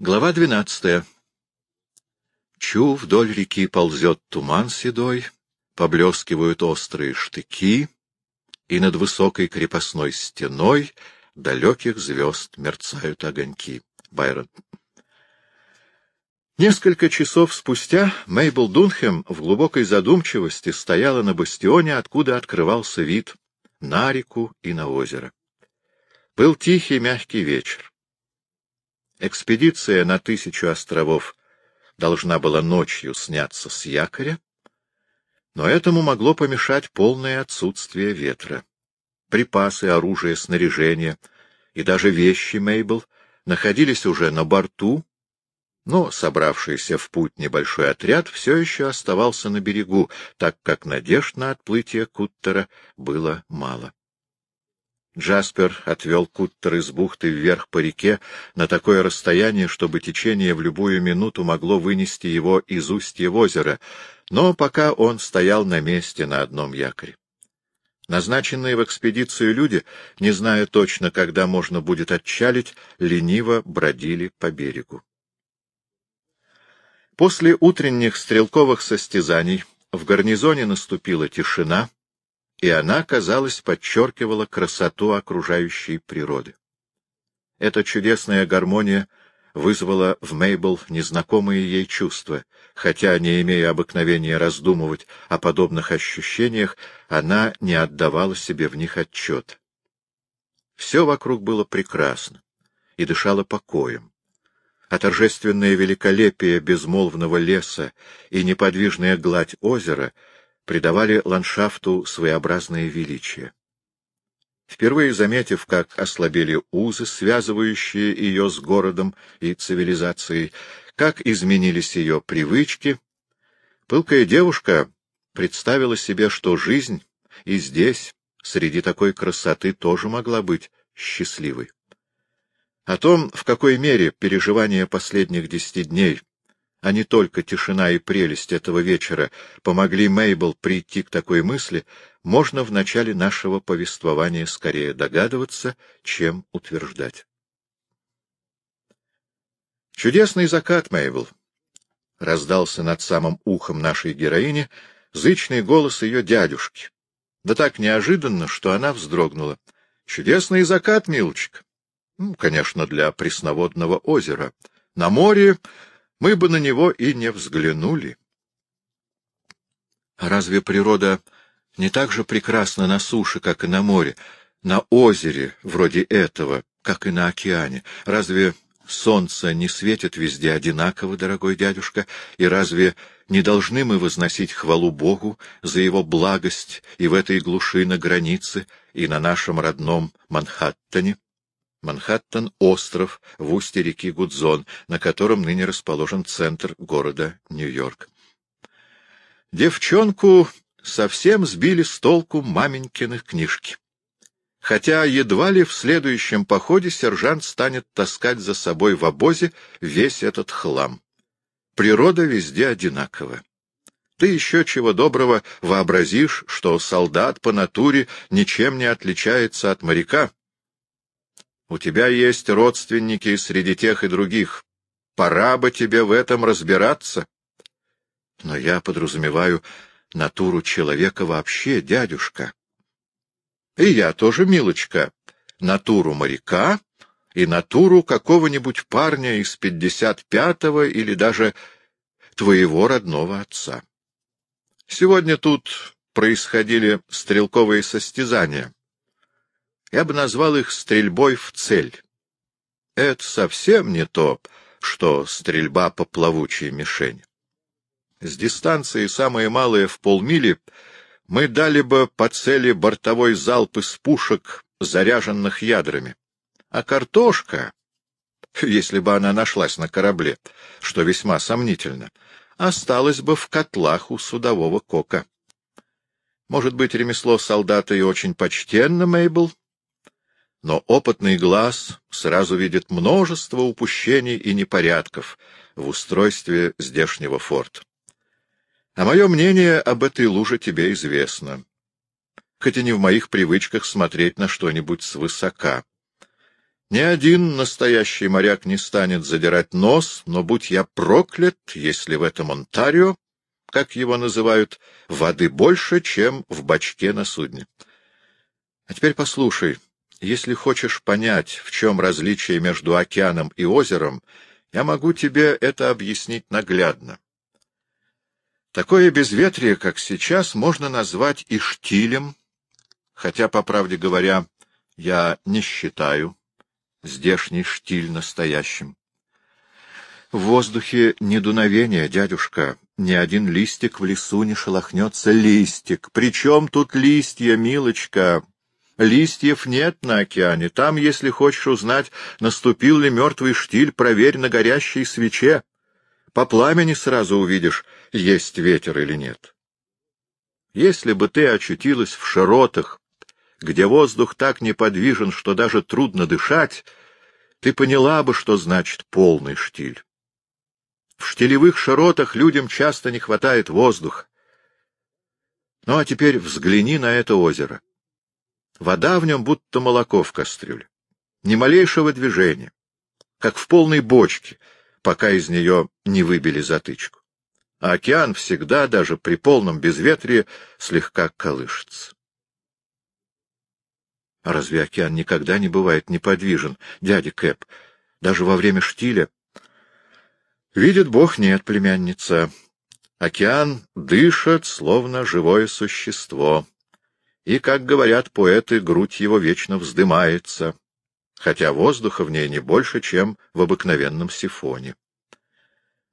Глава двенадцатая. Чу вдоль реки ползет туман седой, поблескивают острые штыки, и над высокой крепостной стеной далеких звезд мерцают огоньки. Байрон. Несколько часов спустя Мейбл Дунхем в глубокой задумчивости стояла на бастионе, откуда открывался вид на реку и на озеро. Был тихий мягкий вечер. Экспедиция на тысячу островов должна была ночью сняться с якоря, но этому могло помешать полное отсутствие ветра. Припасы, оружие, снаряжение и даже вещи Мейбл находились уже на борту, но собравшийся в путь небольшой отряд все еще оставался на берегу, так как надежд на отплытие Куттера было мало. Джаспер отвел куттер из бухты вверх по реке на такое расстояние, чтобы течение в любую минуту могло вынести его из устья в озеро, но пока он стоял на месте на одном якоре. Назначенные в экспедицию люди, не зная точно, когда можно будет отчалить, лениво бродили по берегу. После утренних стрелковых состязаний в гарнизоне наступила тишина, и она, казалось, подчеркивала красоту окружающей природы. Эта чудесная гармония вызвала в Мейбл незнакомые ей чувства, хотя, не имея обыкновения раздумывать о подобных ощущениях, она не отдавала себе в них отчет. Все вокруг было прекрасно и дышало покоем а торжественное великолепие безмолвного леса и неподвижная гладь озера придавали ландшафту своеобразное величие. Впервые заметив, как ослабели узы, связывающие ее с городом и цивилизацией, как изменились ее привычки, пылкая девушка представила себе, что жизнь и здесь, среди такой красоты, тоже могла быть счастливой. О том, в какой мере переживания последних десяти дней а не только тишина и прелесть этого вечера помогли Мейбл прийти к такой мысли, можно в начале нашего повествования скорее догадываться, чем утверждать. «Чудесный закат, Мейбл!» — раздался над самым ухом нашей героини зычный голос ее дядюшки. Да так неожиданно, что она вздрогнула. «Чудесный закат, милочка!» ну, «Конечно, для пресноводного озера. На море мы бы на него и не взглянули. Разве природа не так же прекрасна на суше, как и на море, на озере, вроде этого, как и на океане? Разве солнце не светит везде одинаково, дорогой дядюшка, и разве не должны мы возносить хвалу Богу за его благость и в этой глуши на границе, и на нашем родном Манхэттене? Манхэттен — остров в устье реки Гудзон, на котором ныне расположен центр города Нью-Йорк. Девчонку совсем сбили с толку маменькины книжки. Хотя едва ли в следующем походе сержант станет таскать за собой в обозе весь этот хлам. Природа везде одинакова. Ты еще чего доброго вообразишь, что солдат по натуре ничем не отличается от моряка, у тебя есть родственники среди тех и других. Пора бы тебе в этом разбираться. Но я подразумеваю натуру человека вообще, дядюшка. И я тоже, милочка, натуру моряка и натуру какого-нибудь парня из пятьдесят пятого или даже твоего родного отца. Сегодня тут происходили стрелковые состязания. Я бы назвал их стрельбой в цель. Это совсем не то, что стрельба по плавучей мишени. С дистанции самое малое в полмили мы дали бы по цели бортовой залп из пушек, заряженных ядрами. А картошка, если бы она нашлась на корабле, что весьма сомнительно, осталась бы в котлах у судового кока. Может быть, ремесло солдата и очень почтенно, Мейбл, но опытный глаз сразу видит множество упущений и непорядков в устройстве здешнего форта. А мое мнение об этой луже тебе известно, хотя не в моих привычках смотреть на что-нибудь свысока. Ни один настоящий моряк не станет задирать нос, но будь я проклят, если в этом Онтарио, как его называют, воды больше, чем в бачке на судне. А теперь послушай, если хочешь понять, в чем различие между океаном и озером, я могу тебе это объяснить наглядно. Такое безветрие, как сейчас, можно назвать и штилем, хотя, по правде говоря, я не считаю здешний штиль настоящим. В воздухе не дуновение, дядюшка, ни один листик в лесу не шелохнется. Листик! Причем тут листья, милочка? Листьев нет на океане. Там, если хочешь узнать, наступил ли мертвый штиль, проверь на горящей свече. По пламени сразу увидишь, есть ветер или нет. Если бы ты очутилась в широтах, где воздух так неподвижен, что даже трудно дышать, ты поняла бы, что значит полный штиль. В штилевых широтах людям часто не хватает воздуха. Ну а теперь взгляни на это озеро. Вода в нем будто молоко в кастрюле. Ни малейшего движения, как в полной бочке, пока из нее не выбили затычку. А океан всегда, даже при полном безветрии, слегка колышется. А разве океан никогда не бывает неподвижен, дядя Кэп, даже во время штиля? Видит Бог, нет, племянница. Океан дышит, словно живое существо. И, как говорят поэты, грудь его вечно вздымается, хотя воздуха в ней не больше, чем в обыкновенном сифоне.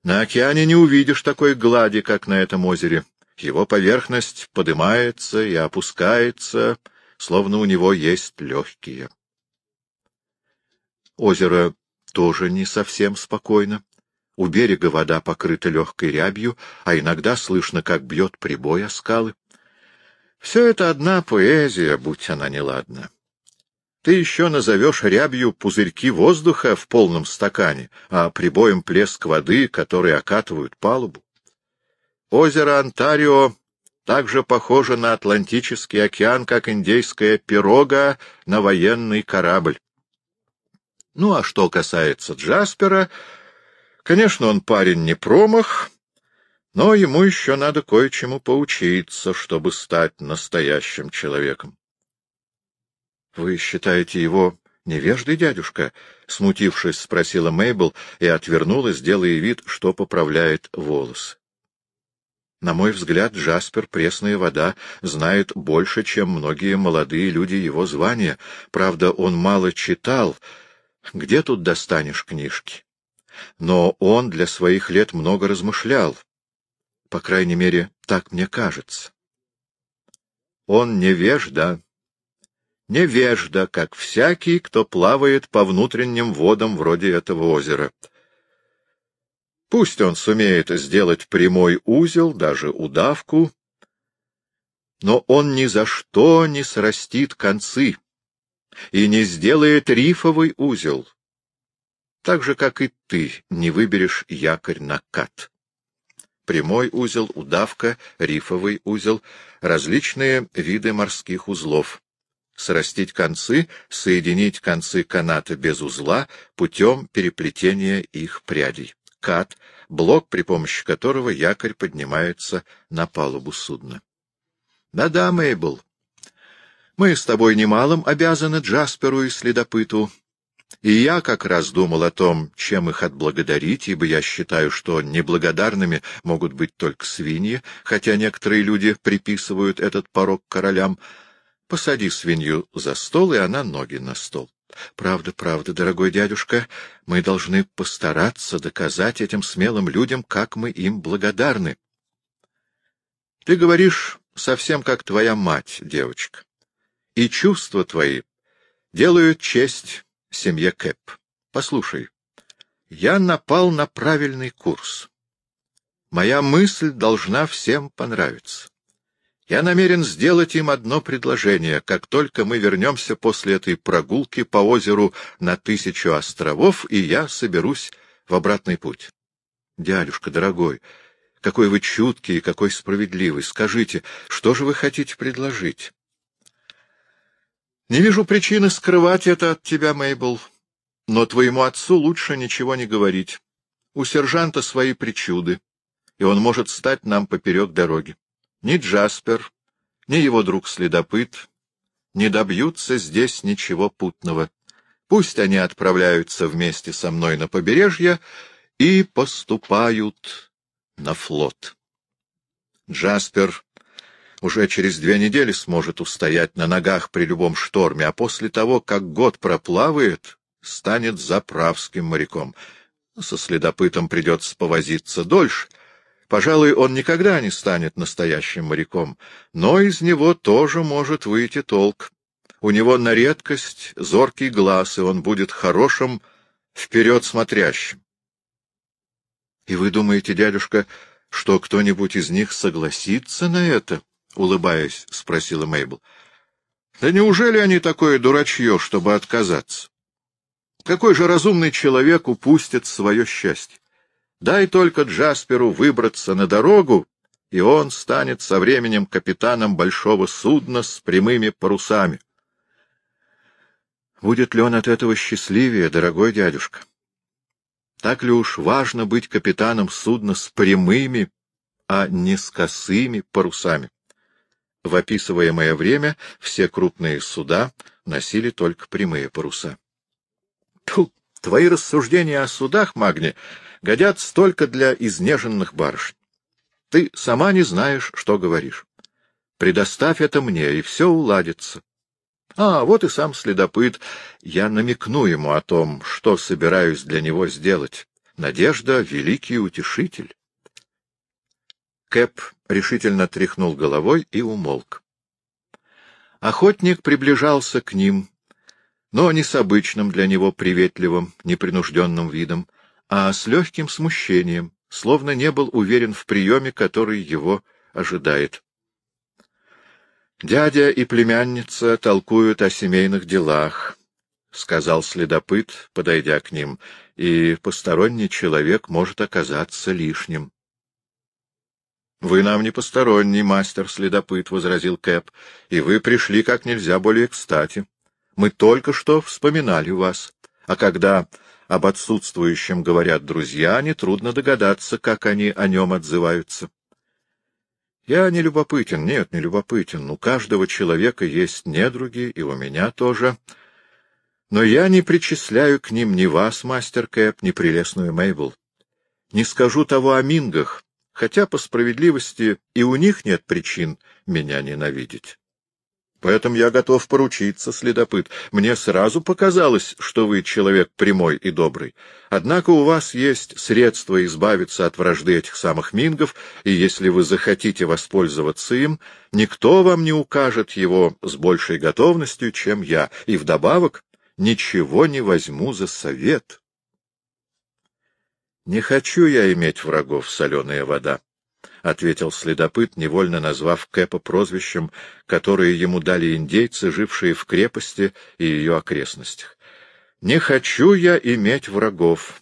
На океане не увидишь такой глади, как на этом озере. Его поверхность поднимается и опускается, словно у него есть легкие. Озеро тоже не совсем спокойно. У берега вода покрыта легкой рябью, а иногда слышно, как бьет прибой о скалы. Все это одна поэзия, будь она неладна. Ты еще назовешь рябью пузырьки воздуха в полном стакане, а прибоем плеск воды, которые окатывают палубу. Озеро Онтарио так же похоже на Атлантический океан, как индейская пирога на военный корабль. Ну, а что касается Джаспера, конечно, он парень не промах, но ему еще надо кое-чему поучиться, чтобы стать настоящим человеком. — Вы считаете его невеждой, дядюшка? — смутившись, спросила Мейбл и отвернулась, делая вид, что поправляет волосы. На мой взгляд, Джаспер, пресная вода, знает больше, чем многие молодые люди его звания. Правда, он мало читал. Где тут достанешь книжки? Но он для своих лет много размышлял. По крайней мере, так мне кажется. Он невежда. Невежда, как всякий, кто плавает по внутренним водам вроде этого озера. Пусть он сумеет сделать прямой узел, даже удавку, но он ни за что не срастит концы и не сделает рифовый узел, так же, как и ты не выберешь якорь на кат. Прямой узел, удавка, рифовый узел — различные виды морских узлов. Срастить концы, соединить концы каната без узла путем переплетения их прядей кат, блок, при помощи которого якорь поднимается на палубу судна. Да-да, Мейбл, мы с тобой немалым обязаны Джасперу и следопыту. И я как раз думал о том, чем их отблагодарить, ибо я считаю, что неблагодарными могут быть только свиньи, хотя некоторые люди приписывают этот порог королям. Посади свинью за стол, и она ноги на стол. Правда, правда, дорогой дядюшка, мы должны постараться доказать этим смелым людям, как мы им благодарны. Ты говоришь совсем как твоя мать, девочка. И чувства твои делают честь семье Кэп. Послушай, я напал на правильный курс. Моя мысль должна всем понравиться. Я намерен сделать им одно предложение, как только мы вернемся после этой прогулки по озеру на тысячу островов, и я соберусь в обратный путь. Дядюшка, дорогой, какой вы чуткий и какой справедливый. Скажите, что же вы хотите предложить? Не вижу причины скрывать это от тебя, Мейбл. Но твоему отцу лучше ничего не говорить. У сержанта свои причуды, и он может стать нам поперек дороги. Ни Джаспер, ни его друг-следопыт не добьются здесь ничего путного. Пусть они отправляются вместе со мной на побережье и поступают на флот. Джаспер уже через две недели сможет устоять на ногах при любом шторме, а после того, как год проплавает, станет заправским моряком. Со следопытом придется повозиться дольше. Пожалуй, он никогда не станет настоящим моряком, но из него тоже может выйти толк. У него на редкость зоркий глаз, и он будет хорошим вперед смотрящим. — И вы думаете, дядюшка, что кто-нибудь из них согласится на это? — улыбаясь, спросила Мейбл. — Да неужели они такое дурачье, чтобы отказаться? Какой же разумный человек упустит свое счастье? Дай только Джасперу выбраться на дорогу, и он станет со временем капитаном большого судна с прямыми парусами. Будет ли он от этого счастливее, дорогой дядюшка? Так ли уж важно быть капитаном судна с прямыми, а не с косыми парусами? В описываемое время все крупные суда носили только прямые паруса. Тьфу, твои рассуждения о судах, Магни, годятся только для изнеженных барышень. Ты сама не знаешь, что говоришь. Предоставь это мне, и все уладится. А, вот и сам следопыт. Я намекну ему о том, что собираюсь для него сделать. Надежда — великий утешитель. Кэп решительно тряхнул головой и умолк. Охотник приближался к ним, но не с обычным для него приветливым, непринужденным видом, а с легким смущением, словно не был уверен в приеме, который его ожидает. Дядя и племянница толкуют о семейных делах, — сказал следопыт, подойдя к ним, — и посторонний человек может оказаться лишним. — Вы нам не посторонний, мастер-следопыт, — возразил Кэп, — и вы пришли как нельзя более кстати. Мы только что вспоминали вас, а когда об отсутствующем говорят друзья, нетрудно догадаться, как они о нем отзываются. Я не любопытен, нет, не любопытен. У каждого человека есть недруги, и у меня тоже. Но я не причисляю к ним ни вас, мастер Кэп, ни прелестную Мейбл. Не скажу того о Мингах, хотя, по справедливости, и у них нет причин меня ненавидеть. Поэтому я готов поручиться, следопыт. Мне сразу показалось, что вы человек прямой и добрый. Однако у вас есть средства избавиться от вражды этих самых мингов, и если вы захотите воспользоваться им, никто вам не укажет его с большей готовностью, чем я, и вдобавок ничего не возьму за совет. Не хочу я иметь врагов, соленая вода, — ответил следопыт, невольно назвав Кэпа прозвищем, которое ему дали индейцы, жившие в крепости и ее окрестностях. — Не хочу я иметь врагов.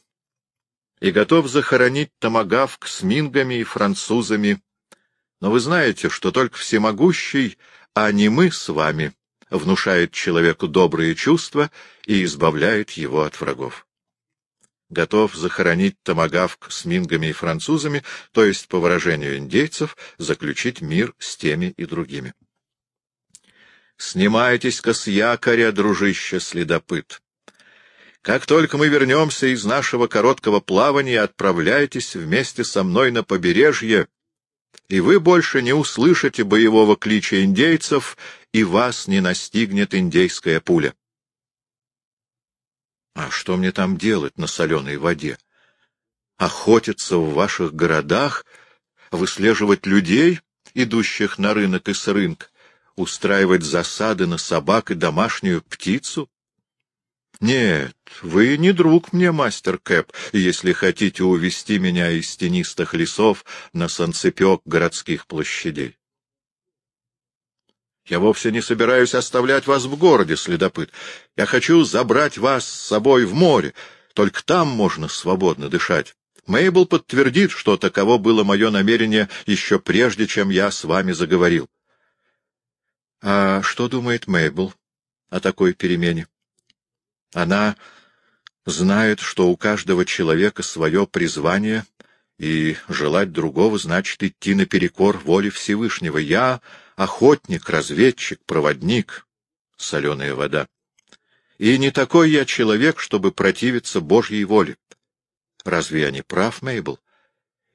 И готов захоронить томагавк с мингами и французами. Но вы знаете, что только всемогущий, а не мы с вами, внушает человеку добрые чувства и избавляет его от врагов готов захоронить томагавк с мингами и французами, то есть, по выражению индейцев, заключить мир с теми и другими. «Снимайтесь-ка с якоря, дружище следопыт. Как только мы вернемся из нашего короткого плавания, отправляйтесь вместе со мной на побережье, и вы больше не услышите боевого клича индейцев, и вас не настигнет индейская пуля. А что мне там делать на соленой воде? Охотиться в ваших городах, выслеживать людей, идущих на рынок и с рынка, устраивать засады на собак и домашнюю птицу? Нет, вы не друг мне, мастер Кэп, если хотите увести меня из тенистых лесов на санцепек городских площадей. Я вовсе не собираюсь оставлять вас в городе, следопыт. Я хочу забрать вас с собой в море. Только там можно свободно дышать. Мейбл подтвердит, что таково было мое намерение еще прежде, чем я с вами заговорил. — А что думает Мейбл о такой перемене? Она знает, что у каждого человека свое призвание, и желать другого значит идти наперекор воле Всевышнего. Я — охотник, разведчик, проводник, соленая вода. И не такой я человек, чтобы противиться Божьей воле. Разве я не прав, Мейбл?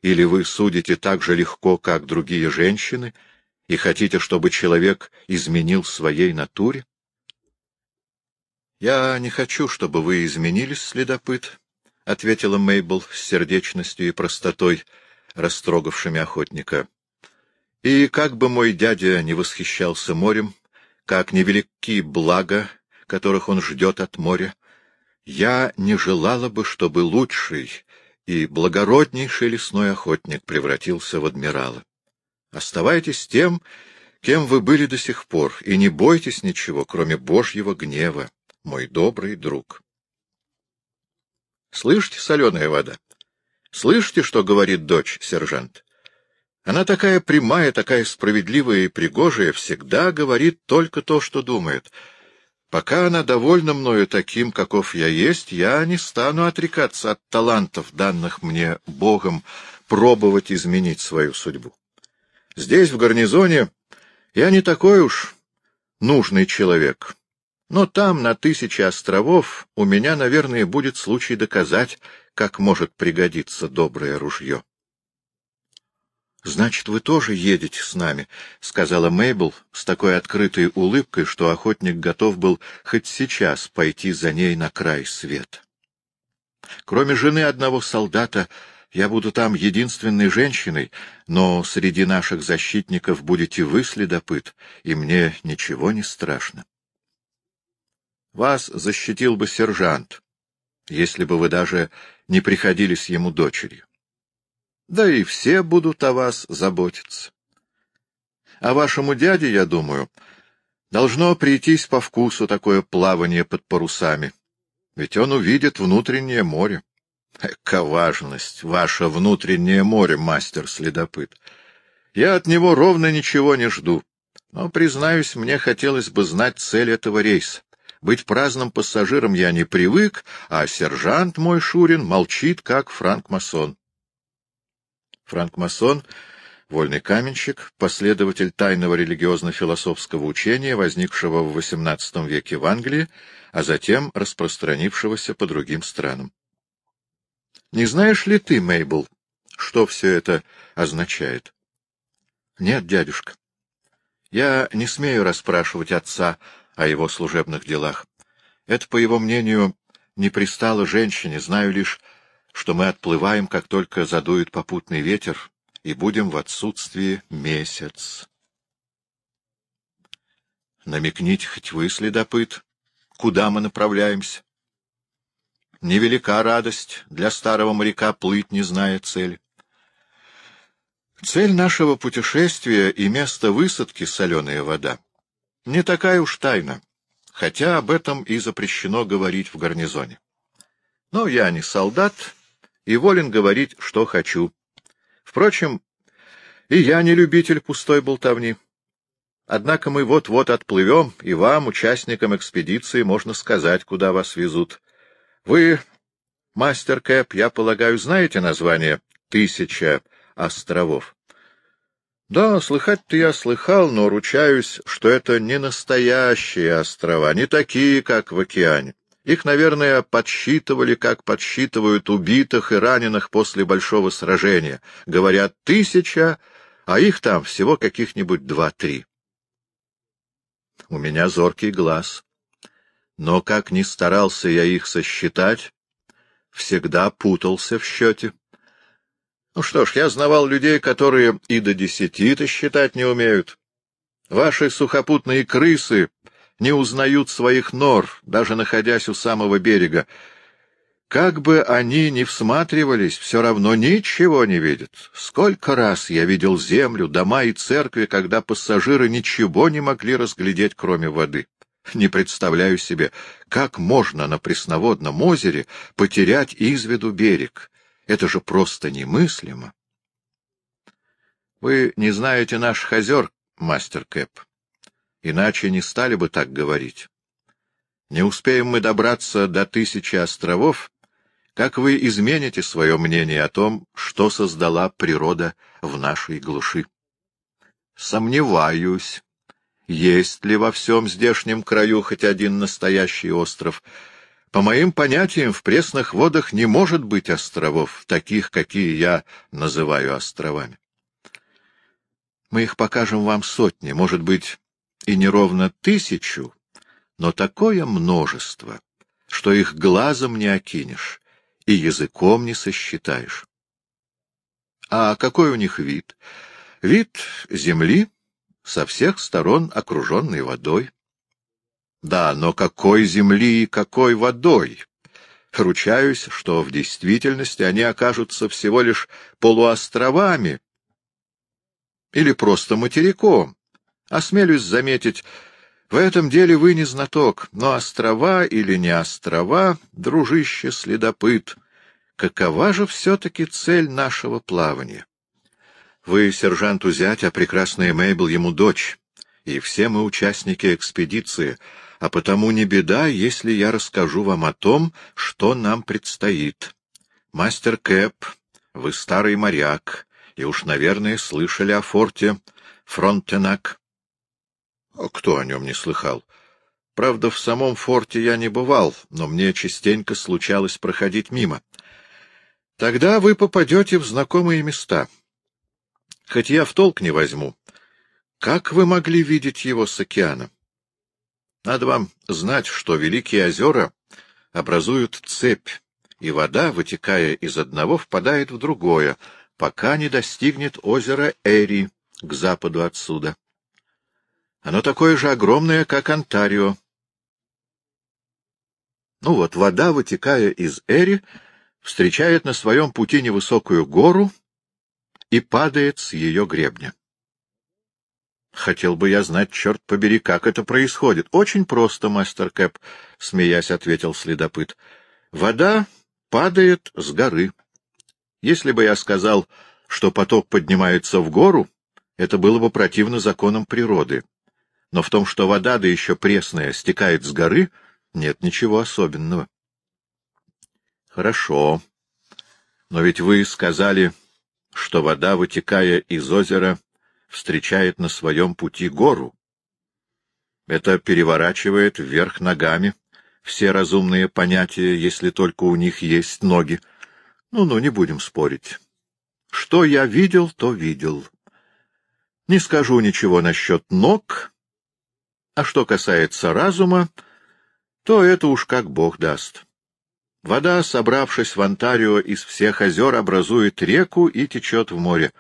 Или вы судите так же легко, как другие женщины, и хотите, чтобы человек изменил своей натуре? Я не хочу, чтобы вы изменились, следопыт, — ответила Мейбл с сердечностью и простотой, растрогавшими охотника. И как бы мой дядя не восхищался морем, как невелики блага, которых он ждет от моря, я не желала бы, чтобы лучший и благороднейший лесной охотник превратился в адмирала. Оставайтесь тем, кем вы были до сих пор, и не бойтесь ничего, кроме Божьего гнева, мой добрый друг. Слышите, соленая вода? Слышите, что говорит дочь, сержант? Она такая прямая, такая справедливая и пригожая, всегда говорит только то, что думает. Пока она довольна мною таким, каков я есть, я не стану отрекаться от талантов, данных мне Богом, пробовать изменить свою судьбу. Здесь, в гарнизоне, я не такой уж нужный человек. Но там, на тысячи островов, у меня, наверное, будет случай доказать, как может пригодиться доброе ружье. — Значит, вы тоже едете с нами, — сказала Мейбл с такой открытой улыбкой, что охотник готов был хоть сейчас пойти за ней на край света. Кроме жены одного солдата, я буду там единственной женщиной, но среди наших защитников будете вы, следопыт, и мне ничего не страшно. Вас защитил бы сержант, если бы вы даже не приходились ему дочерью. Да и все будут о вас заботиться. А вашему дяде, я думаю, должно прийтись по вкусу такое плавание под парусами, ведь он увидит внутреннее море. Эка важность, ваше внутреннее море, мастер-следопыт. Я от него ровно ничего не жду, но, признаюсь, мне хотелось бы знать цель этого рейса. Быть праздным пассажиром я не привык, а сержант мой Шурин молчит, как франк-масон. Франк-масон — вольный каменщик, последователь тайного религиозно-философского учения, возникшего в XVIII веке в Англии, а затем распространившегося по другим странам. Не знаешь ли ты, Мейбл, что все это означает? — Нет, дядюшка. Я не смею расспрашивать отца о его служебных делах. Это, по его мнению, не пристало женщине, знаю лишь, что мы отплываем, как только задует попутный ветер, и будем в отсутствии месяц. Намекните хоть вы, следопыт, куда мы направляемся. Невелика радость для старого моряка плыть, не зная цели. Цель нашего путешествия и место высадки — соленая вода. Не такая уж тайна, хотя об этом и запрещено говорить в гарнизоне. Но я не солдат и волен говорить, что хочу. Впрочем, и я не любитель пустой болтовни. Однако мы вот-вот отплывем, и вам, участникам экспедиции, можно сказать, куда вас везут. Вы, мастер Кэп, я полагаю, знаете название «Тысяча островов»? Да, слыхать-то я слыхал, но ручаюсь, что это не настоящие острова, не такие, как в океане. Их, наверное, подсчитывали, как подсчитывают убитых и раненых после большого сражения. Говорят, тысяча, а их там всего каких-нибудь два-три. У меня зоркий глаз. Но как ни старался я их сосчитать, всегда путался в счете. Ну что ж, я знавал людей, которые и до десяти-то считать не умеют. Ваши сухопутные крысы не узнают своих нор, даже находясь у самого берега. Как бы они ни всматривались, все равно ничего не видят. Сколько раз я видел землю, дома и церкви, когда пассажиры ничего не могли разглядеть, кроме воды. Не представляю себе, как можно на пресноводном озере потерять из виду берег, это же просто немыслимо. Вы не знаете наших озер, мастер Кэп. Иначе не стали бы так говорить. Не успеем мы добраться до тысячи островов, как вы измените свое мнение о том, что создала природа в нашей глуши. Сомневаюсь, есть ли во всем здешнем краю хоть один настоящий остров. По моим понятиям, в пресных водах не может быть островов, таких, какие я называю островами. Мы их покажем вам сотни, может быть, и не ровно тысячу, но такое множество, что их глазом не окинешь и языком не сосчитаешь. А какой у них вид? Вид земли, со всех сторон окруженной водой. Да, но какой земли и какой водой? Ручаюсь, что в действительности они окажутся всего лишь полуостровами или просто материком. Осмелюсь заметить, в этом деле вы не знаток, но острова или не острова, дружище следопыт, какова же все-таки цель нашего плавания? Вы, сержанту зять, а прекрасная Мейбл ему дочь, и все мы участники экспедиции, а потому не беда, если я расскажу вам о том, что нам предстоит. Мастер Кэп, вы старый моряк, и уж, наверное, слышали о форте Фронтенак. Кто о нем не слыхал? Правда, в самом форте я не бывал, но мне частенько случалось проходить мимо. Тогда вы попадете в знакомые места — Хоть я в толк не возьму. Как вы могли видеть его с океана? Надо вам знать, что Великие озера образуют цепь, и вода, вытекая из одного, впадает в другое, пока не достигнет озера Эри к западу отсюда. Оно такое же огромное, как Онтарио. Ну вот, вода, вытекая из Эри, встречает на своем пути невысокую гору — и падает с ее гребня. Хотел бы я знать, черт побери, как это происходит. Очень просто, мастер Кэп, — смеясь ответил следопыт. Вода падает с горы. Если бы я сказал, что поток поднимается в гору, это было бы противно законам природы. Но в том, что вода, да еще пресная, стекает с горы, нет ничего особенного. Хорошо. Но ведь вы сказали, что вода, вытекая из озера, встречает на своем пути гору. Это переворачивает вверх ногами все разумные понятия, если только у них есть ноги. Ну-ну, не будем спорить. Что я видел, то видел. Не скажу ничего насчет ног, а что касается разума, то это уж как Бог даст. Вода, собравшись в Онтарио из всех озер, образует реку и течет в море.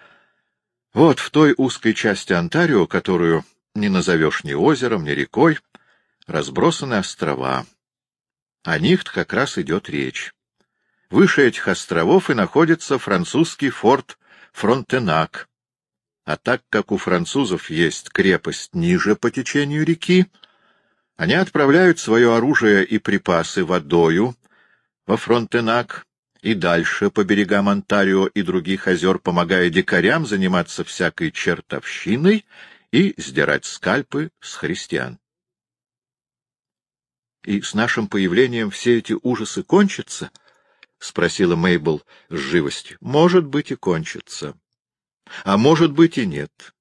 Вот в той узкой части Онтарио, которую не назовешь ни озером, ни рекой, разбросаны острова. О них как раз идет речь. Выше этих островов и находится французский форт Фронтенак. А так как у французов есть крепость ниже по течению реки, они отправляют свое оружие и припасы водою во Фронтенак и дальше по берегам Онтарио и других озер, помогая дикарям заниматься всякой чертовщиной и сдирать скальпы с христиан. — И с нашим появлением все эти ужасы кончатся? — спросила Мейбл с живостью. — Может быть, и кончатся. А может быть, и нет.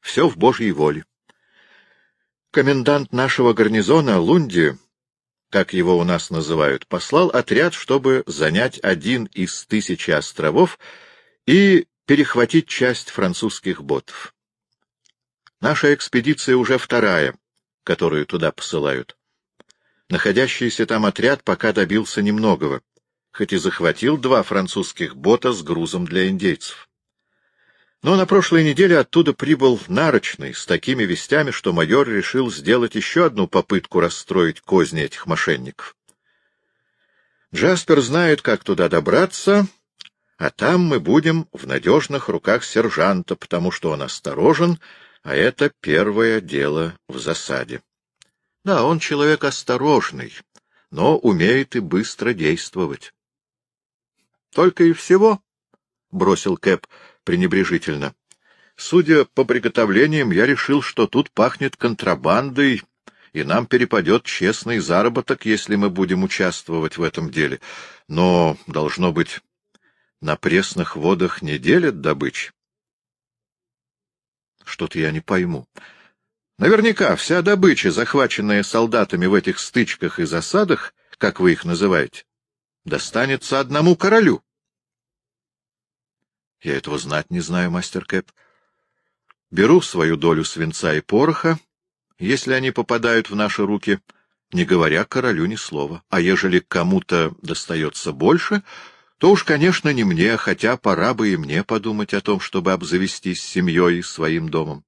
Все в Божьей воле. Комендант нашего гарнизона, Лунди, как его у нас называют, послал отряд, чтобы занять один из тысячи островов и перехватить часть французских ботов. Наша экспедиция уже вторая, которую туда посылают. Находящийся там отряд пока добился немногого, хоть и захватил два французских бота с грузом для индейцев. Но на прошлой неделе оттуда прибыл Нарочный с такими вестями, что майор решил сделать еще одну попытку расстроить козни этих мошенников. Джаспер знает, как туда добраться, а там мы будем в надежных руках сержанта, потому что он осторожен, а это первое дело в засаде. Да, он человек осторожный, но умеет и быстро действовать. — Только и всего, — бросил Кэп, — пренебрежительно. Судя по приготовлениям, я решил, что тут пахнет контрабандой и нам перепадет честный заработок, если мы будем участвовать в этом деле. Но, должно быть, на пресных водах не делят добычи. Что-то я не пойму. Наверняка вся добыча, захваченная солдатами в этих стычках и засадах, как вы их называете, достанется одному королю. Я этого знать не знаю, мастер Кэп. Беру свою долю свинца и пороха, если они попадают в наши руки, не говоря королю ни слова. А ежели кому-то достается больше, то уж, конечно, не мне, хотя пора бы и мне подумать о том, чтобы обзавестись семьей и своим домом.